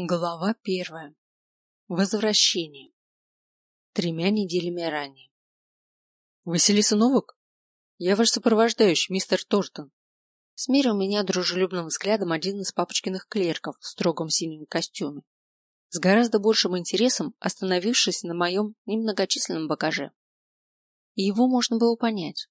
Глава первая. Возвращение. Тремя неделями ранее. Василиса Новак? Я ваш сопровождающий, мистер Тортон. Смерил меня дружелюбным взглядом один из папочкиных клерков в строгом синем костюме, с гораздо большим интересом остановившись на моем немногочисленном багаже. И его можно было понять.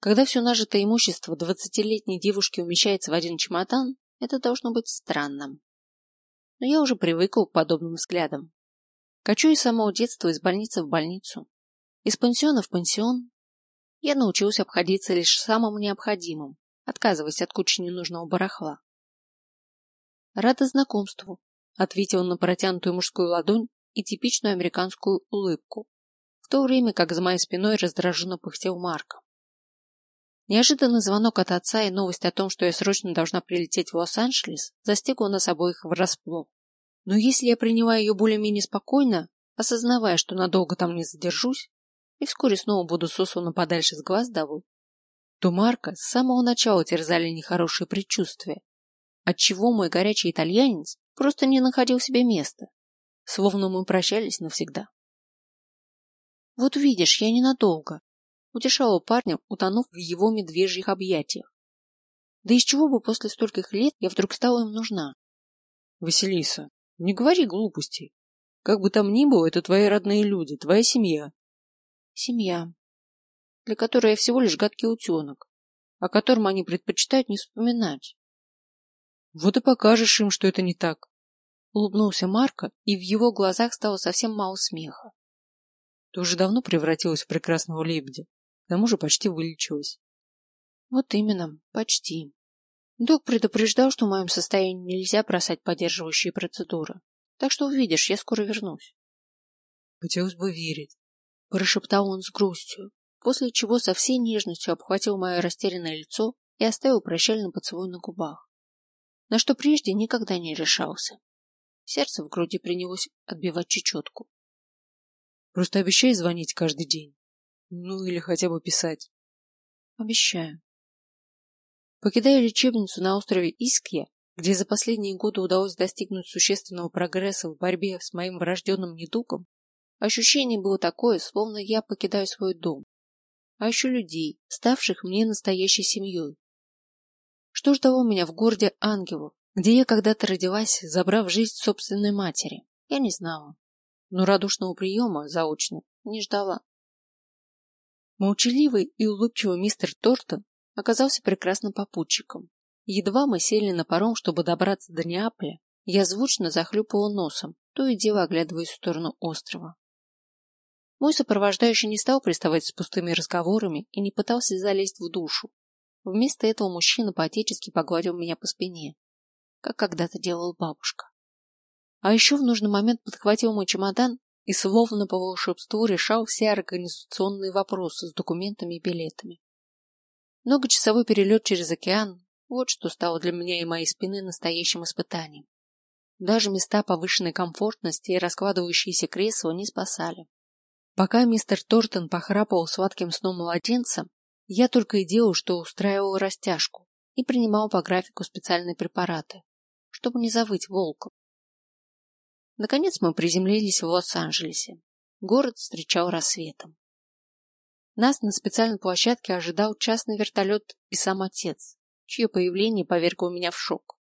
Когда все нажитое имущество двадцатилетней девушки умещается в один чемодан, это должно быть странным но я уже привыкла к подобным взглядам. Качу и самого детства из больницы в больницу, из пансиона в пансион. Я научился обходиться лишь самым необходимым, отказываясь от кучи ненужного барахла. Рада знакомству, ответил на протянутую мужскую ладонь и типичную американскую улыбку, в то время как за моей спиной раздраженно пыхтел Марко. Неожиданный звонок от отца и новость о том, что я срочно должна прилететь в Лос-Анджелес, застигла нас обоих врасплох. Но если я приняла ее более-менее спокойно, осознавая, что надолго там не задержусь, и вскоре снова буду сослана подальше с глаз долой, то Марка с самого начала терзали нехорошие предчувствия, отчего мой горячий итальянец просто не находил себе места, словно мы прощались навсегда. Вот видишь, я ненадолго, утешала парня, утонув в его медвежьих объятиях. Да из чего бы после стольких лет я вдруг стала им нужна? Василиса, не говори глупостей. Как бы там ни было, это твои родные люди, твоя семья. Семья, для которой я всего лишь гадкий утенок, о котором они предпочитают не вспоминать. Вот и покажешь им, что это не так. Улыбнулся Марко, и в его глазах стало совсем мало смеха. Ты уже давно превратилась в прекрасного лебедя. К тому же почти вылечилась. Вот именно, почти. Док предупреждал, что в моем состоянии нельзя бросать поддерживающие процедуры. Так что увидишь, я скоро вернусь. Хотелось бы верить, прошептал он с грустью, после чего со всей нежностью обхватил мое растерянное лицо и оставил прощальный поцелуй на губах, на что прежде никогда не решался. Сердце в груди принялось отбивать чечетку. Просто обещай звонить каждый день. Ну, или хотя бы писать. Обещаю. Покидая лечебницу на острове Искья, где за последние годы удалось достигнуть существенного прогресса в борьбе с моим врожденным недугом, ощущение было такое, словно я покидаю свой дом, а еще людей, ставших мне настоящей семьей. Что ждало меня в городе ангелов, где я когда-то родилась, забрав жизнь собственной матери, я не знала, но радушного приема заочно не ждала. Молчаливый и улыбчивый мистер Тортон оказался прекрасным попутчиком. Едва мы сели на паром, чтобы добраться до Неаполя, я звучно захлюпала носом, то и дело оглядываясь в сторону острова. Мой сопровождающий не стал приставать с пустыми разговорами и не пытался залезть в душу. Вместо этого мужчина поотечески погладил меня по спине, как когда-то делала бабушка. А еще в нужный момент подхватил мой чемодан и словно по волшебству решал все организационные вопросы с документами и билетами. Многочасовой перелет через океан – вот что стало для меня и моей спины настоящим испытанием. Даже места повышенной комфортности и раскладывающиеся кресла не спасали. Пока мистер Тортон похрапывал сладким сном младенца, я только и делал, что устраивал растяжку и принимал по графику специальные препараты, чтобы не завыть волком. Наконец мы приземлились в Лос-Анджелесе. Город встречал рассветом. Нас на специальной площадке ожидал частный вертолет и сам отец, чье появление повергло меня в шок.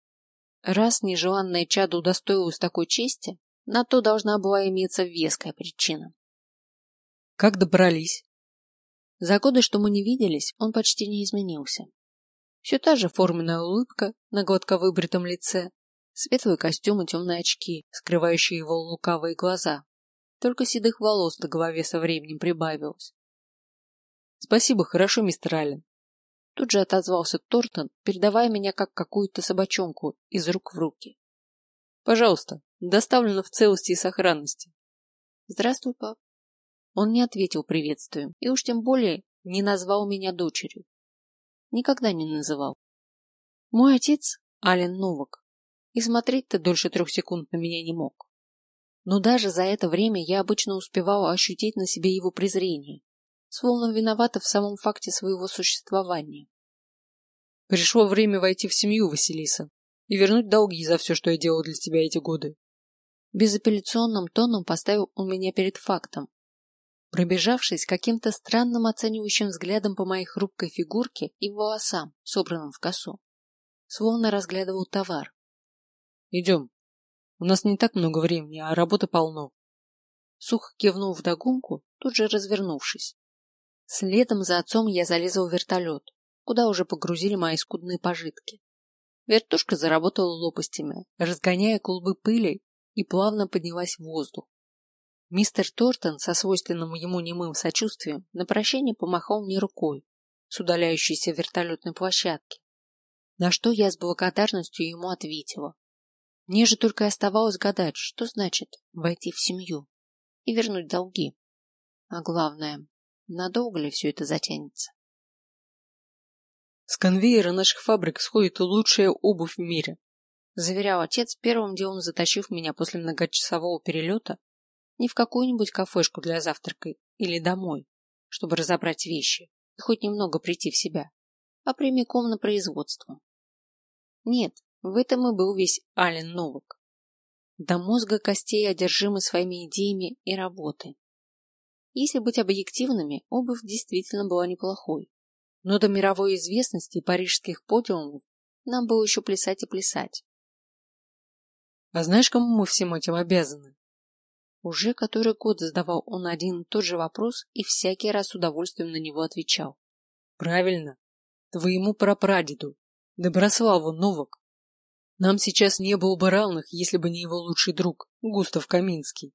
Раз нежеланное чадо удостоилось такой чести, на то должна была иметься веская причина. Как добрались? За годы, что мы не виделись, он почти не изменился. Все та же форменная улыбка на гладко выбритом лице, Светлый костюм и темные очки, скрывающие его лукавые глаза. Только седых волос на голове со временем прибавилось. Спасибо, хорошо, мистер Аллен. Тут же отозвался Тортон, передавая меня как какую-то собачонку из рук в руки. Пожалуйста, доставлено в целости и сохранности. Здравствуй, пап. Он не ответил приветствием и уж тем более не назвал меня дочерью. Никогда не называл. Мой отец, Ален Новак, и смотреть-то дольше трех секунд на меня не мог. Но даже за это время я обычно успевала ощутить на себе его презрение, словно виновата в самом факте своего существования. Пришло время войти в семью, Василиса. и вернуть долги за все, что я делал для тебя эти годы. Безапелляционным тоном поставил он меня перед фактом. Пробежавшись каким-то странным оценивающим взглядом по моей хрупкой фигурке и волосам, собранным в косу, словно разглядывал товар. Идем. У нас не так много времени, а работы полно. Сухо кивнул вдогонку, тут же развернувшись. Следом за отцом я залезал в вертолет, куда уже погрузили мои скудные пожитки. Вертушка заработала лопастями, разгоняя клубы пыли и плавно поднялась в воздух. Мистер Тортон со свойственным ему немым сочувствием на прощание помахал мне рукой с удаляющейся вертолетной площадки, на что я с благодарностью ему ответила. Мне же только оставалось гадать, что значит войти в семью и вернуть долги. А главное, Надолго ли все это затянется? С конвейера наших фабрик сходит лучшая обувь в мире, заверял отец, первым делом затащив меня после многочасового перелета не в какую-нибудь кафешку для завтрака или домой, чтобы разобрать вещи и хоть немного прийти в себя, а прямиком на производство. Нет, в этом и был весь Ален Новак. До мозга костей одержимый своими идеями и работой. Если быть объективными, обувь действительно была неплохой. Но до мировой известности парижских подиумов нам было еще плясать и плясать. А знаешь, кому мы всем этим обязаны? Уже который год задавал он один и тот же вопрос и всякий раз с удовольствием на него отвечал. Правильно. Твоему прапрадеду, Доброславу Новак. Нам сейчас не было бы равных, если бы не его лучший друг, Густав Каминский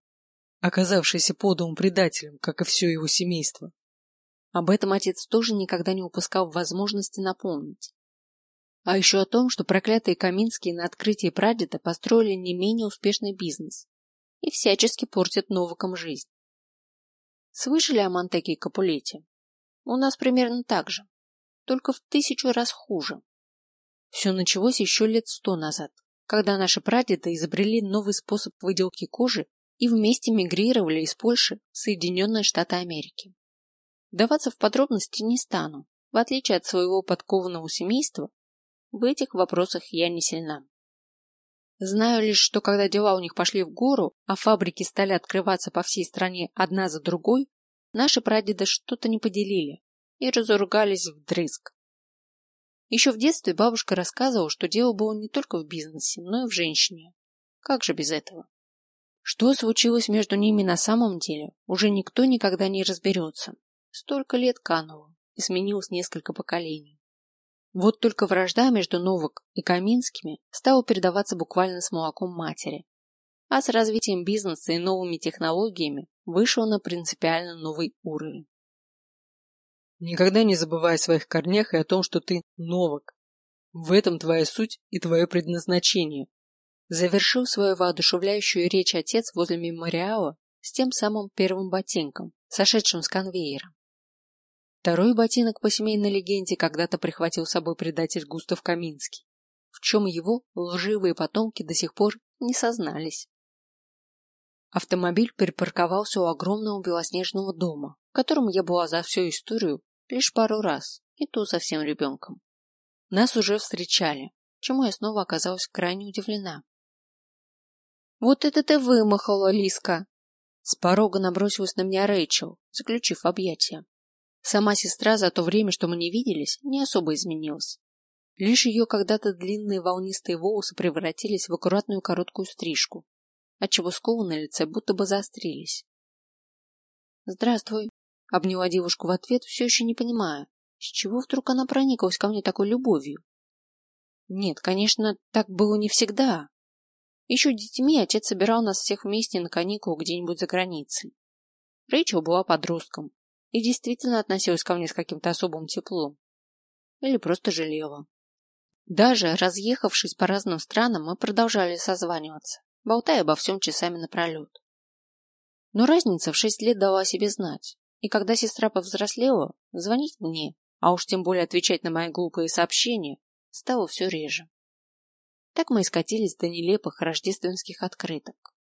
оказавшийся подовым предателем, как и все его семейство. Об этом отец тоже никогда не упускал возможности напомнить. А еще о том, что проклятые Каминские на открытии прадеда построили не менее успешный бизнес и всячески портят Новакам жизнь. Слышали о Монтеке и Капулете? У нас примерно так же, только в тысячу раз хуже. Все началось еще лет сто назад, когда наши прадеды изобрели новый способ выделки кожи и вместе мигрировали из Польши в Соединенные Штаты Америки. Даваться в подробности не стану. В отличие от своего подкованного семейства, в этих вопросах я не сильна. Знаю лишь, что когда дела у них пошли в гору, а фабрики стали открываться по всей стране одна за другой, наши прадеды что-то не поделили и разругались вдрызг. Еще в детстве бабушка рассказывала, что дело было не только в бизнесе, но и в женщине. Как же без этого? Что случилось между ними на самом деле, уже никто никогда не разберется. Столько лет кануло, и сменилось несколько поколений. Вот только вражда между Новак и Каминскими стала передаваться буквально с молоком матери. А с развитием бизнеса и новыми технологиями вышел на принципиально новый уровень. Никогда не забывай о своих корнях и о том, что ты Новак. В этом твоя суть и твое предназначение, Завершил свою воодушевляющую речь отец возле мемориала с тем самым первым ботинком, сошедшим с конвейера. Второй ботинок по семейной легенде когда-то прихватил с собой предатель Густав Каминский, в чем его лживые потомки до сих пор не сознались. Автомобиль припарковался у огромного белоснежного дома, в котором я была за всю историю лишь пару раз, и то совсем ребенком. Нас уже встречали, чему я снова оказалась крайне удивлена. Вот это ты вымахала, Лиска. С порога набросилась на меня Рэйчел, заключив объятия. Сама сестра за то время, что мы не виделись, не особо изменилась. Лишь ее когда-то длинные волнистые волосы превратились в аккуратную короткую стрижку, отчего скулы на лице будто бы заострились. «Здравствуй», — обняла девушку в ответ, все еще не понимая, с чего вдруг она прониклась ко мне такой любовью. Нет, конечно, так было не всегда, еще детьми отец собирал нас всех вместе на каникулы где-нибудь за границей. Рэйчел была подростком и действительно относилась ко мне с каким-то особым теплом. Или просто жалела. Даже разъехавшись по разным странам, мы продолжали созваниваться, болтая обо всем часами напролет. Но разница в шесть лет дала о себе знать, и когда сестра повзрослела, звонить мне, а уж тем более отвечать на мои глупые сообщения, стало все реже. Так мы и скатились до нелепых рождественских открыток.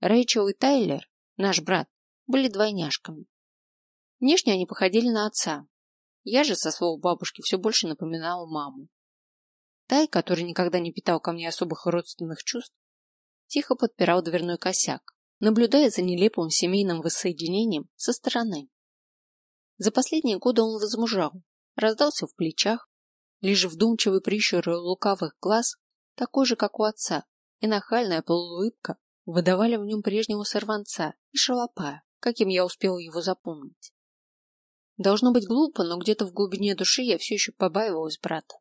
Рэйчел и Тайлер, наш брат, были двойняшками. Внешне они походили на отца. Я же, со слов бабушки, все больше напоминала маму. Тай, который никогда не питал ко мне особых родственных чувств, тихо подпирал дверной косяк, наблюдая за нелепым семейным воссоединением со стороны. За последние годы он возмужал, раздался в плечах, лишь вдумчивый прищур лукавых глаз, такой же, как у отца, и нахальная полуулыбка выдавали в нем прежнего сорванца и шалопая, каким я успел его запомнить. Должно быть глупо, но где-то в глубине души я все еще побаивалась брата.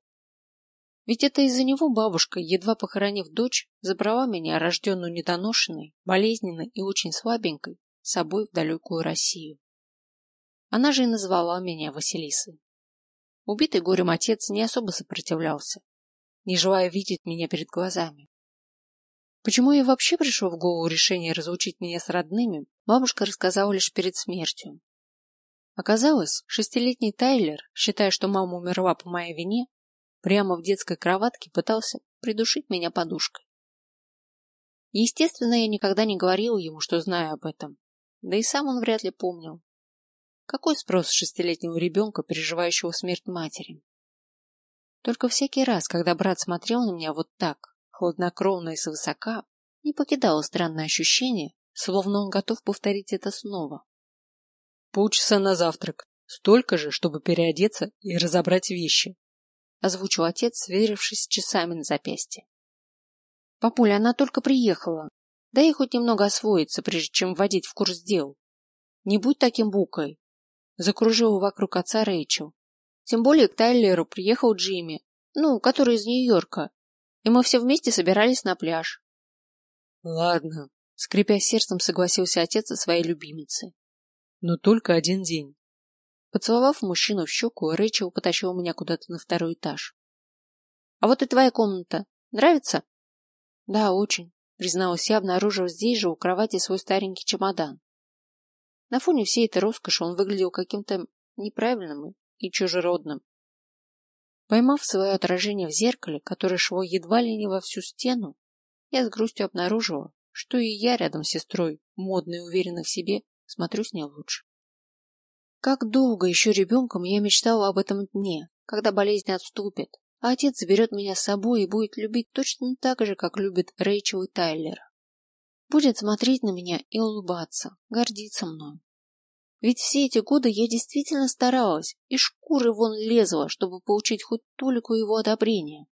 Ведь это из-за него бабушка, едва похоронив дочь, забрала меня, рожденную недоношенной, болезненной и очень слабенькой, с собой в далекую Россию. Она же и назвала меня Василисой. Убитый горем отец не особо сопротивлялся, не желая видеть меня перед глазами. Почему ей вообще пришло в голову решение разлучить меня с родными, бабушка рассказала лишь перед смертью. Оказалось, шестилетний Тайлер, считая, что мама умерла по моей вине, прямо в детской кроватке пытался придушить меня подушкой. Естественно, я никогда не говорил ему, что знаю об этом, да и сам он вряд ли помнил. Какой спрос шестилетнего ребенка, переживающего смерть матери? Только всякий раз, когда брат смотрел на меня вот так, хладнокровно и свысока, не покидало странное ощущение, словно он готов повторить это снова. Полчаса на завтрак, столько же, чтобы переодеться и разобрать вещи, озвучил отец, сверившись часами на запястье. Папуля, она только приехала. Дай хоть немного освоиться, прежде чем вводить в курс дел. Не будь таким букой. Закружила вокруг отца Рэйчел. Тем более к Тайлеру приехал Джимми, ну, который из Нью-Йорка, и мы все вместе собирались на пляж. Ладно, скрипя сердцем, согласился отец со своей любимицей. Но только один день. Поцеловав мужчину в щеку, Рэйчел потащила меня куда-то на второй этаж. — А вот и твоя комната. Нравится? — Да, очень, — призналась я, обнаружив здесь же у кровати свой старенький чемодан. На фоне всей этой роскоши он выглядел каким-то неправильным и чужеродным. Поймав свое отражение в зеркале, которое шло едва ли не во всю стену, я с грустью обнаружила, что и я рядом с сестрой, модной и уверенной в себе, смотрюсь не лучше. Как долго еще ребенком я мечтала об этом дне, когда болезнь отступит, а отец заберет меня с собой и будет любить точно так же, как любит Рэйчел и Тайлера. Будет смотреть на меня и улыбаться, гордиться мной. Ведь все эти годы я действительно старалась, и шкуры вон лезла, чтобы получить хоть толику его одобрения.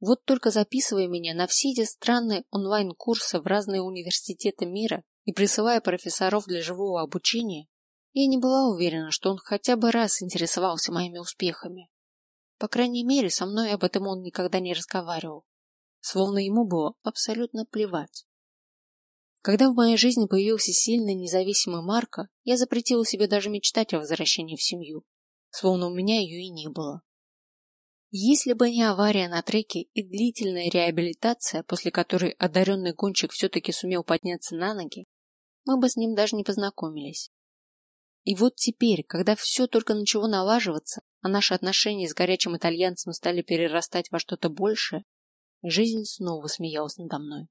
Вот только записывая меня на все эти странные онлайн-курсы в разные университеты мира и присылая профессоров для живого обучения, я не была уверена, что он хотя бы раз интересовался моими успехами. По крайней мере, со мной об этом он никогда не разговаривал, словно ему было абсолютно плевать. Когда в моей жизни появился сильный независимый Марко, я запретила себе даже мечтать о возвращении в семью, словно у меня ее и не было. Если бы не авария на треке и длительная реабилитация, после которой одаренный гонщик все-таки сумел подняться на ноги, мы бы с ним даже не познакомились. И вот теперь, когда все только начало налаживаться, а наши отношения с горячим итальянцем стали перерастать во что-то большее, жизнь снова смеялась надо мной.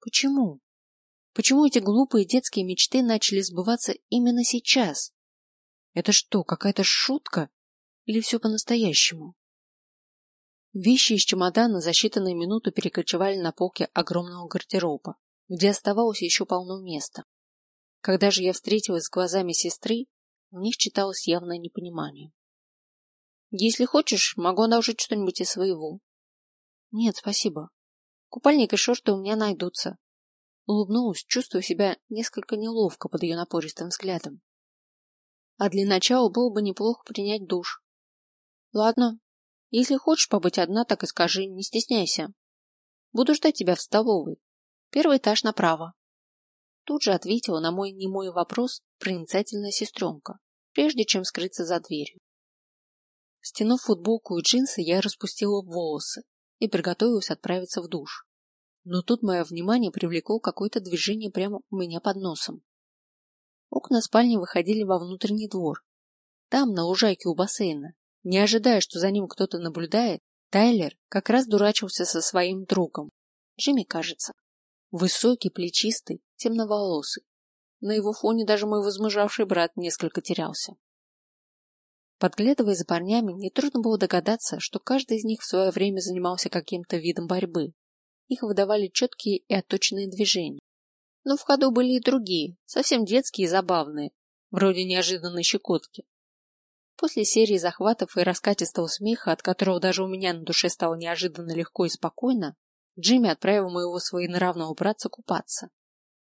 Почему? Почему эти глупые детские мечты начали сбываться именно сейчас? Это что, какая-то шутка? Или все по-настоящему? Вещи из чемодана за считанные минуты перекочевали на полке огромного гардероба, где оставалось еще полно места. Когда же я встретилась с глазами сестры, в них читалось явное непонимание. Если хочешь, могу одолжить что-нибудь из своего. Нет, спасибо. Купальник и шорты у меня найдутся. Улыбнулась, чувствуя себя несколько неловко под ее напористым взглядом. А для начала было бы неплохо принять душ. Ладно, если хочешь побыть одна, так и скажи, не стесняйся. Буду ждать тебя в столовой. Первый этаж направо. Тут же ответила на мой немой вопрос проницательная сестренка, прежде чем скрыться за дверью. Стянув футболку и джинсы, я распустила волосы и приготовилась отправиться в душ. Но тут мое внимание привлекло какое-то движение прямо у меня под носом. Окна спальни выходили во внутренний двор. Там, на лужайке у бассейна, не ожидая, что за ним кто-то наблюдает, Тайлер как раз дурачился со своим другом. Джимми, кажется. Высокий, плечистый, темноволосый. На его фоне даже мой возмужавший брат несколько терялся. Подглядывая за парнями, нетрудно было догадаться, что каждый из них в свое время занимался каким-то видом борьбы. Их выдавали четкие и отточенные движения. Но в ходу были и другие, совсем детские и забавные, вроде неожиданной щекотки. После серии захватов и раскатистого смеха, от которого даже у меня на душе стало неожиданно легко и спокойно, Джимми отправил моего своенравного братца купаться.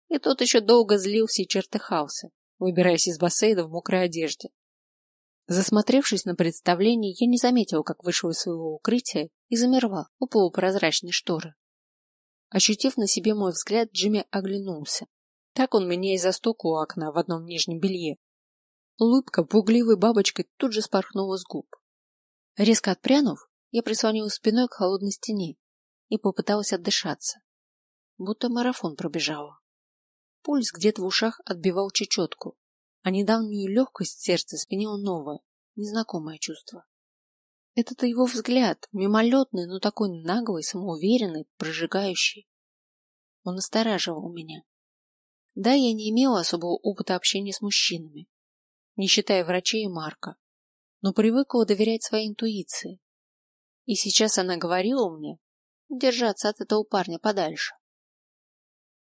И тот еще долго злился и чертыхался, выбираясь из бассейна в мокрой одежде. Засмотревшись на представление, я не заметил, как вышел из своего укрытия и замерла у полупрозрачной шторы. Ощутив на себе мой взгляд, Джимми оглянулся. Так он меня и застук у окна в одном нижнем белье. Улыбка пугливой бабочкой тут же спорхнула с губ. Резко отпрянув, я прислонилась спиной к холодной стене и попыталась отдышаться. Будто марафон пробежала. Пульс где-то в ушах отбивал чечетку, а недавнюю легкость сердца сменило новое, незнакомое чувство. Это-то его взгляд, мимолетный, но такой наглый, самоуверенный, прожигающий. Он настораживал меня. Да, я не имела особого опыта общения с мужчинами, не считая врачей и Марка, но привыкла доверять своей интуиции. И сейчас она говорила мне держаться от этого парня подальше.